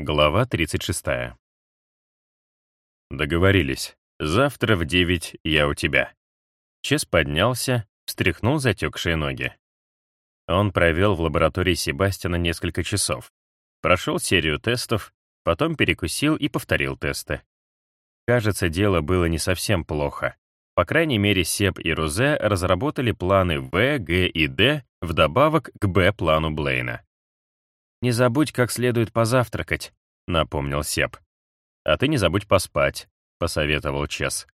Глава 36. Договорились. Завтра в 9 я у тебя. Чес поднялся, встряхнул затекшие ноги. Он провел в лаборатории Себастьяна несколько часов. Прошел серию тестов, потом перекусил и повторил тесты. Кажется, дело было не совсем плохо. По крайней мере, Себ и Рузе разработали планы В, Г и Д вдобавок к Б-плану Блейна. «Не забудь, как следует позавтракать», — напомнил Сеп. «А ты не забудь поспать», — посоветовал Чес.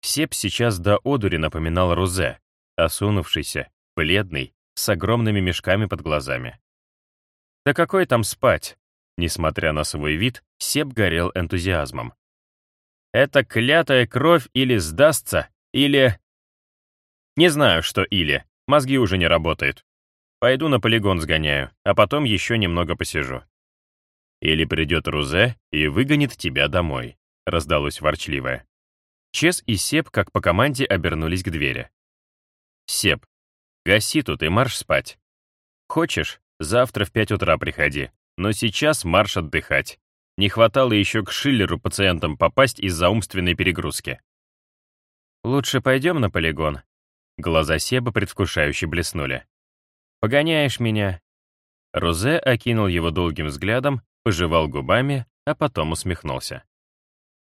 Сеп сейчас до одури напоминал Рузе, осунувшийся, бледный, с огромными мешками под глазами. Да какой там спать? Несмотря на свой вид, Сеп горел энтузиазмом. Это клятая кровь или сдастся, или... Не знаю, что или. Мозги уже не работают. Пойду на полигон сгоняю, а потом еще немного посижу. Или придет Рузе и выгонит тебя домой, раздалось ворчливое. Чес и Сеп, как по команде, обернулись к двери. Сеп, гаси тут и марш спать. Хочешь, завтра в пять утра приходи, но сейчас марш отдыхать. Не хватало еще к Шиллеру пациентам попасть из-за умственной перегрузки. «Лучше пойдем на полигон». Глаза Себа предвкушающе блеснули. Погоняешь меня?» Розе окинул его долгим взглядом, пожевал губами, а потом усмехнулся.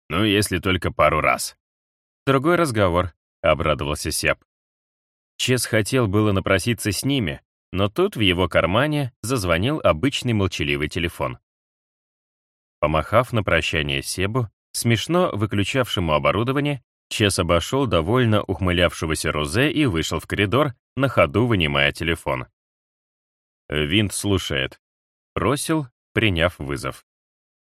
«Ну, если только пару раз». «Другой разговор», — обрадовался Сеп. Чес хотел было напроситься с ними, но тут в его кармане зазвонил обычный молчаливый телефон. Помахав на прощание Себу, смешно выключавшему оборудование, Чес обошел довольно ухмылявшегося Розе и вышел в коридор, на ходу вынимая телефон. Винт слушает. Бросил, приняв вызов.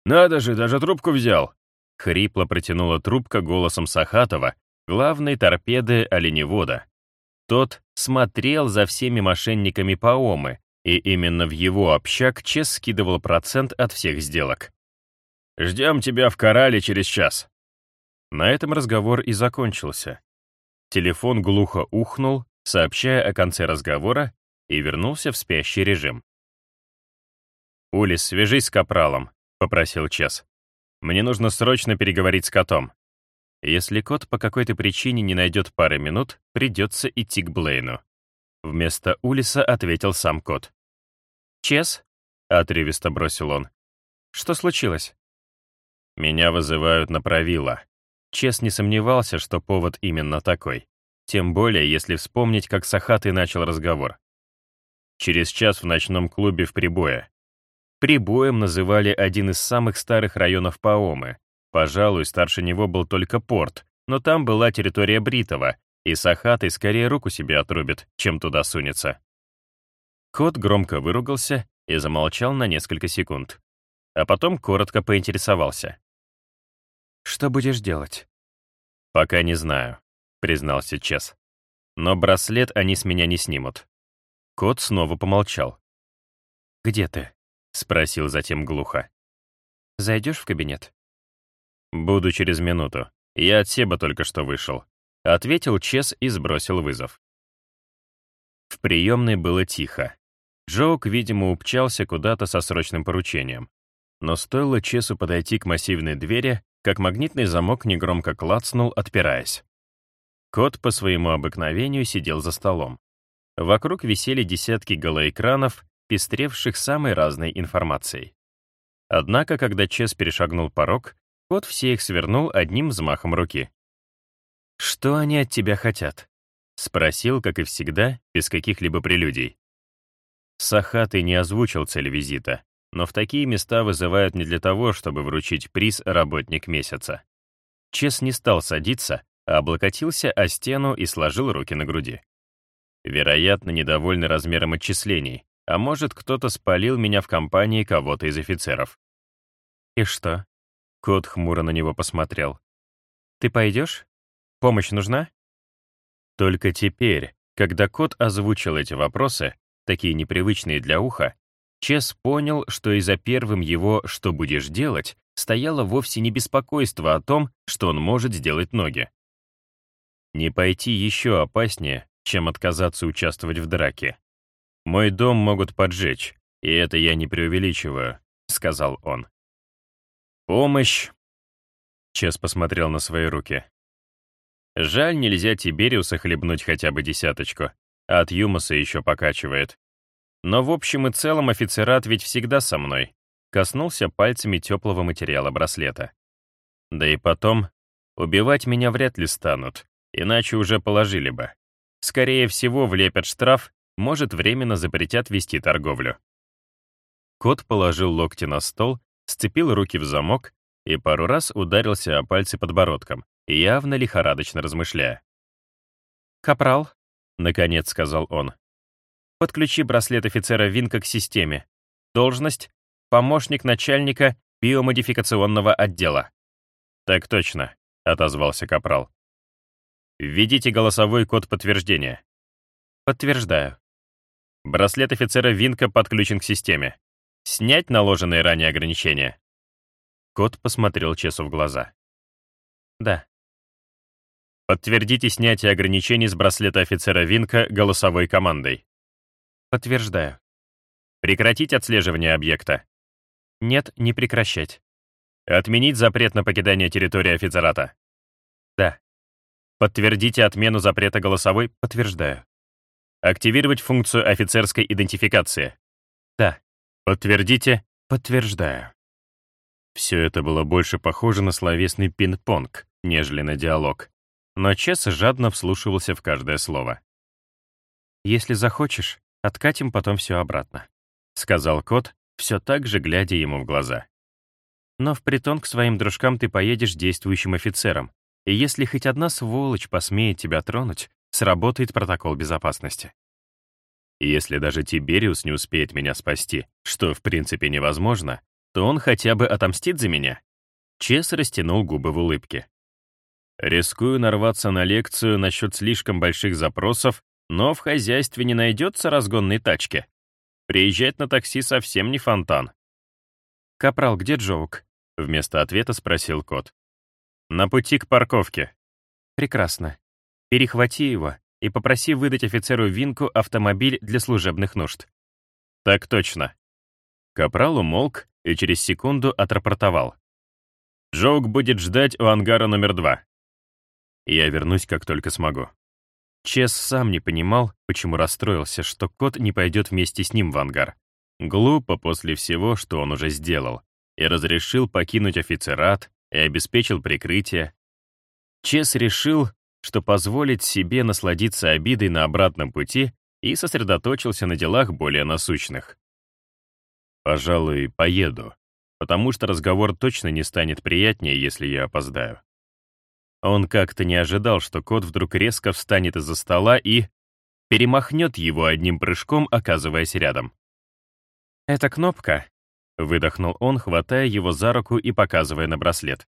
«Надо же, даже трубку взял!» Хрипло протянула трубка голосом Сахатова, главной торпеды оленевода. Тот смотрел за всеми мошенниками Паомы, и именно в его общак Чес скидывал процент от всех сделок. «Ждем тебя в Корале через час». На этом разговор и закончился. Телефон глухо ухнул, сообщая о конце разговора, и вернулся в спящий режим. «Улис, свяжись с Капралом», — попросил Чес. «Мне нужно срочно переговорить с котом. Если кот по какой-то причине не найдет пары минут, придется идти к Блейну». Вместо Улиса ответил сам кот. «Чес?» — отрывисто бросил он. «Что случилось?» «Меня вызывают на правило». Чес не сомневался, что повод именно такой. Тем более, если вспомнить, как Сахатый начал разговор. Через час в ночном клубе в Прибое. Прибоем называли один из самых старых районов Паомы. Пожалуй, старше него был только порт, но там была территория Бритова, и Сахатый скорее руку себе отрубит, чем туда сунется. Кот громко выругался и замолчал на несколько секунд. А потом коротко поинтересовался. «Что будешь делать?» «Пока не знаю», — признался Чес. «Но браслет они с меня не снимут. Кот снова помолчал. «Где ты?» — спросил затем глухо. «Зайдешь в кабинет?» «Буду через минуту. Я от Себа только что вышел», — ответил Чес и сбросил вызов. В приемной было тихо. Джоук, видимо, упчался куда-то со срочным поручением. Но стоило Чесу подойти к массивной двери, как магнитный замок негромко клацнул, отпираясь. Кот по своему обыкновению сидел за столом. Вокруг висели десятки голоэкранов, пестревших самой разной информацией. Однако, когда Чес перешагнул порог, кот все их свернул одним взмахом руки. «Что они от тебя хотят?» — спросил, как и всегда, без каких-либо прелюдий. Сахатый не озвучил цель визита, но в такие места вызывают не для того, чтобы вручить приз «Работник месяца». Чес не стал садиться, а облокотился о стену и сложил руки на груди. Вероятно, недовольны размером отчислений, а может, кто-то спалил меня в компании кого-то из офицеров. «И что?» Кот хмуро на него посмотрел. «Ты пойдешь? Помощь нужна?» Только теперь, когда кот озвучил эти вопросы, такие непривычные для уха, Чес понял, что и за первым его «что будешь делать» стояло вовсе не беспокойство о том, что он может сделать ноги. Не пойти еще опаснее, чем отказаться участвовать в драке. «Мой дом могут поджечь, и это я не преувеличиваю», — сказал он. Помощь. Чес посмотрел на свои руки. Жаль, нельзя Тибериуса хлебнуть хотя бы десяточку, а от Юмоса еще покачивает. Но в общем и целом офицерат ведь всегда со мной. Коснулся пальцами теплого материала браслета. Да и потом, убивать меня вряд ли станут, иначе уже положили бы. Скорее всего, влепят штраф, может, временно запретят вести торговлю. Кот положил локти на стол, сцепил руки в замок и пару раз ударился о пальцы подбородком, явно лихорадочно размышляя. «Капрал», — наконец сказал он, — «подключи браслет офицера Винка к системе. Должность — помощник начальника биомодификационного отдела». «Так точно», — отозвался Капрал. «Введите голосовой код подтверждения». «Подтверждаю». Браслет офицера Винка подключен к системе. Снять наложенные ранее ограничения. Кот посмотрел Чесу в глаза. Да. Подтвердите снятие ограничений с браслета офицера Винка голосовой командой. Подтверждаю. Прекратить отслеживание объекта. Нет, не прекращать. Отменить запрет на покидание территории офицерата. Подтвердите отмену запрета голосовой. Подтверждаю. Активировать функцию офицерской идентификации. Да. Подтвердите. Подтверждаю. Все это было больше похоже на словесный пинг-понг, нежели на диалог. Но Чес жадно вслушивался в каждое слово. «Если захочешь, откатим потом все обратно», — сказал кот, все так же глядя ему в глаза. «Но в притон к своим дружкам ты поедешь действующим офицером, и если хоть одна сволочь посмеет тебя тронуть, сработает протокол безопасности». Если даже Тибериус не успеет меня спасти, что в принципе невозможно, то он хотя бы отомстит за меня. Чес растянул губы в улыбке. Рискую нарваться на лекцию насчет слишком больших запросов, но в хозяйстве не найдется разгонной тачки. Приезжать на такси совсем не фонтан. «Капрал, где Джоук?» — вместо ответа спросил кот. «На пути к парковке». «Прекрасно. Перехвати его и попроси выдать офицеру Винку автомобиль для служебных нужд». «Так точно». Капрал умолк и через секунду отрапортовал. «Джоук будет ждать у ангара номер два. Я вернусь, как только смогу». Чес сам не понимал, почему расстроился, что кот не пойдет вместе с ним в ангар. Глупо после всего, что он уже сделал, и разрешил покинуть офицерат, и обеспечил прикрытие. Чес решил, что позволит себе насладиться обидой на обратном пути и сосредоточился на делах более насущных. Пожалуй, поеду, потому что разговор точно не станет приятнее, если я опоздаю. Он как-то не ожидал, что кот вдруг резко встанет из-за стола и перемахнет его одним прыжком, оказываясь рядом. «Это кнопка», — выдохнул он, хватая его за руку и показывая на браслет.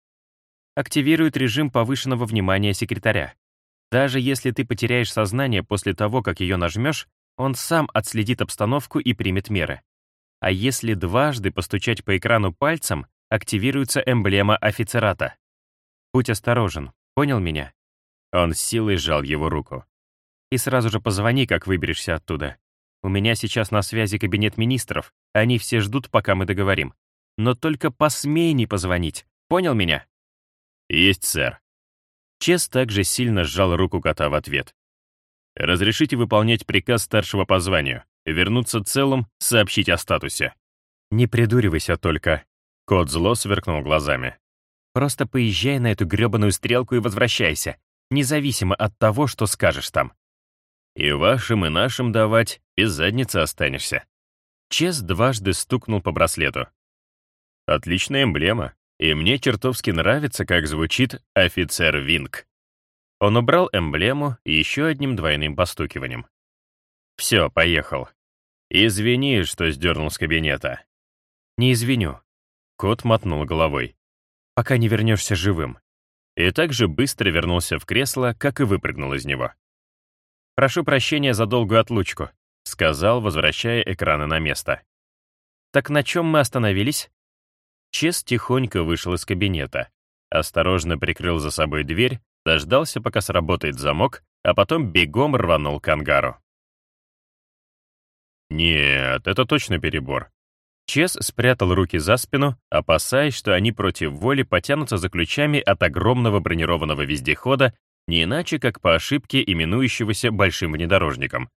«Активирует режим повышенного внимания секретаря. Даже если ты потеряешь сознание после того, как ее нажмешь, он сам отследит обстановку и примет меры а если дважды постучать по экрану пальцем, активируется эмблема офицерата. Будь осторожен, понял меня? Он с силой сжал его руку. И сразу же позвони, как выберешься оттуда. У меня сейчас на связи кабинет министров, они все ждут, пока мы договорим. Но только посмей не позвонить, понял меня? Есть, сэр. Чес также сильно сжал руку кота в ответ. «Разрешите выполнять приказ старшего по званию?» вернуться целым, сообщить о статусе. Не придуривайся только. Кот зло сверкнул глазами. Просто поезжай на эту грёбаную стрелку и возвращайся, независимо от того, что скажешь там. И вашим, и нашим давать, без задницы останешься. Чес дважды стукнул по браслету. Отличная эмблема, и мне чертовски нравится, как звучит «Офицер Винг». Он убрал эмблему еще одним двойным постукиванием. Все, поехал. Извини, что сдернул с кабинета. Не извиню. Кот мотнул головой. Пока не вернешься живым. И так же быстро вернулся в кресло, как и выпрыгнул из него. «Прошу прощения за долгую отлучку», — сказал, возвращая экраны на место. «Так на чем мы остановились?» Чес тихонько вышел из кабинета, осторожно прикрыл за собой дверь, дождался, пока сработает замок, а потом бегом рванул к ангару. Нет, это точно перебор. Чес спрятал руки за спину, опасаясь, что они против воли потянутся за ключами от огромного бронированного вездехода, не иначе как по ошибке именующегося большим внедорожником.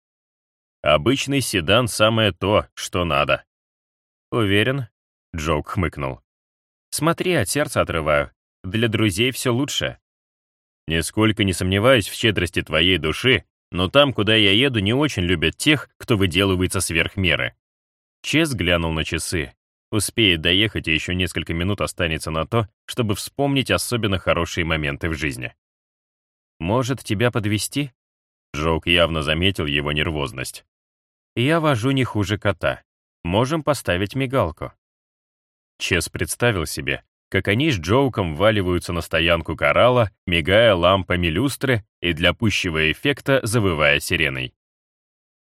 Обычный седан самое то, что надо. Уверен, Джоук хмыкнул. Смотри, от сердца отрываю. Для друзей все лучше. Нисколько не сомневаюсь в щедрости твоей души, но там, куда я еду, не очень любят тех, кто выделывается сверх меры. Чес глянул на часы. Успеет доехать, и еще несколько минут останется на то, чтобы вспомнить особенно хорошие моменты в жизни. «Может, тебя подвести? Джоук явно заметил его нервозность. «Я вожу не хуже кота. Можем поставить мигалку». Чес представил себе, как они с Джоуком валиваются на стоянку коралла, мигая лампами люстры и для пущего эффекта завывая сиреной.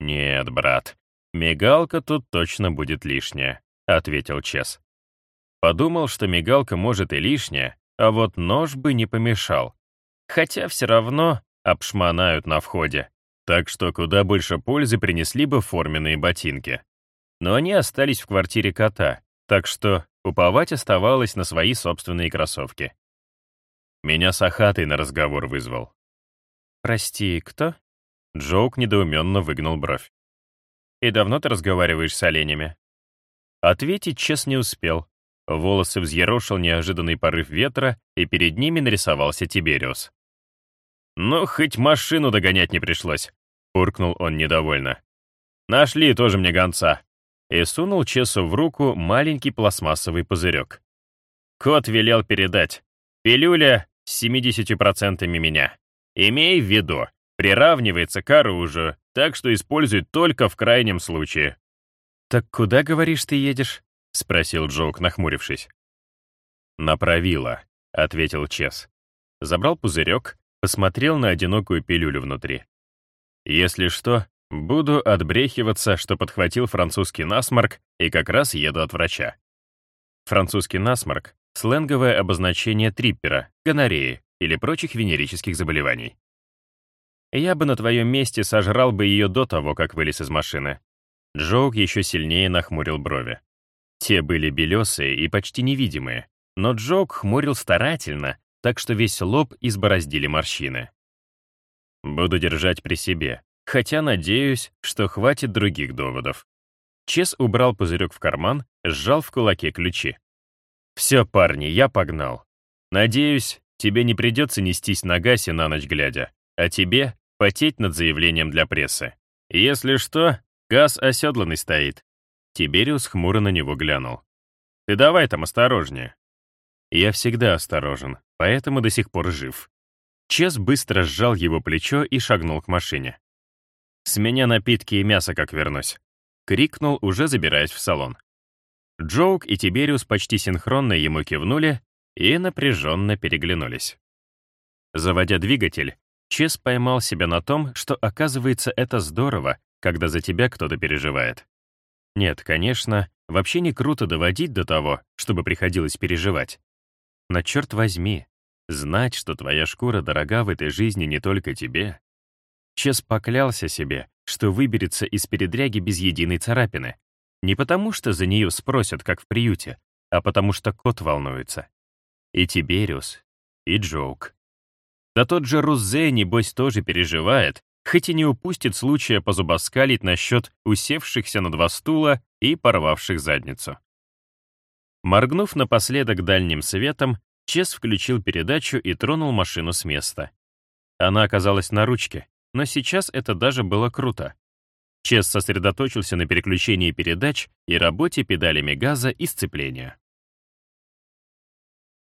«Нет, брат, мигалка тут точно будет лишняя», — ответил Чес. Подумал, что мигалка может и лишняя, а вот нож бы не помешал. Хотя все равно обшмонают на входе, так что куда больше пользы принесли бы форменные ботинки. Но они остались в квартире кота, так что уповать оставалось на свои собственные кроссовки. Меня Сахатый на разговор вызвал. «Прости, кто?» Джоук недоуменно выгнал бровь. «И давно ты разговариваешь с оленями?» Ответить Чес не успел. Волосы взъерошил неожиданный порыв ветра, и перед ними нарисовался Тибериус. «Ну, хоть машину догонять не пришлось», — буркнул он недовольно. «Нашли тоже мне гонца и сунул Чесу в руку маленький пластмассовый пузырек. Кот велел передать. Пилюля с 70% меня. Имей в виду, приравнивается к оружию, так что используй только в крайнем случае. «Так куда, говоришь, ты едешь?» — спросил Джоук, нахмурившись. «Направила», — ответил Чес. Забрал пузырек, посмотрел на одинокую пилюлю внутри. «Если что, Буду отбрехиваться, что подхватил французский насморк и как раз еду от врача. Французский насморк — сленговое обозначение триппера, гонореи или прочих венерических заболеваний. Я бы на твоем месте сожрал бы ее до того, как вылез из машины. Джоук еще сильнее нахмурил брови. Те были белесые и почти невидимые, но Джоук хмурил старательно, так что весь лоб избороздили морщины. Буду держать при себе, хотя надеюсь, что хватит других доводов. Чес убрал пузырек в карман, сжал в кулаке ключи. «Все, парни, я погнал. Надеюсь, тебе не придется нестись на гасе на ночь глядя, а тебе потеть над заявлением для прессы. Если что, газ оседланный стоит». Тибериус хмуро на него глянул. «Ты давай там осторожнее». Я всегда осторожен, поэтому до сих пор жив. Чес быстро сжал его плечо и шагнул к машине. «С меня напитки и мясо, как вернусь», — крикнул, уже забираясь в салон. Джоук и Тибериус почти синхронно ему кивнули и напряженно переглянулись. Заводя двигатель, Чес поймал себя на том, что, оказывается, это здорово, когда за тебя кто-то переживает. Нет, конечно, вообще не круто доводить до того, чтобы приходилось переживать. Но черт возьми, знать, что твоя шкура дорога в этой жизни не только тебе, Чес поклялся себе, что выберется из передряги без единой царапины. Не потому, что за нее спросят, как в приюте, а потому что кот волнуется. И Тибериус, и Джоук. Да тот же Рузе, небось, тоже переживает, хоть и не упустит случая позубоскалить насчет усевшихся на два стула и порвавших задницу. Моргнув напоследок дальним светом, Чес включил передачу и тронул машину с места. Она оказалась на ручке, но сейчас это даже было круто. Чес сосредоточился на переключении передач и работе педалями газа и сцепления.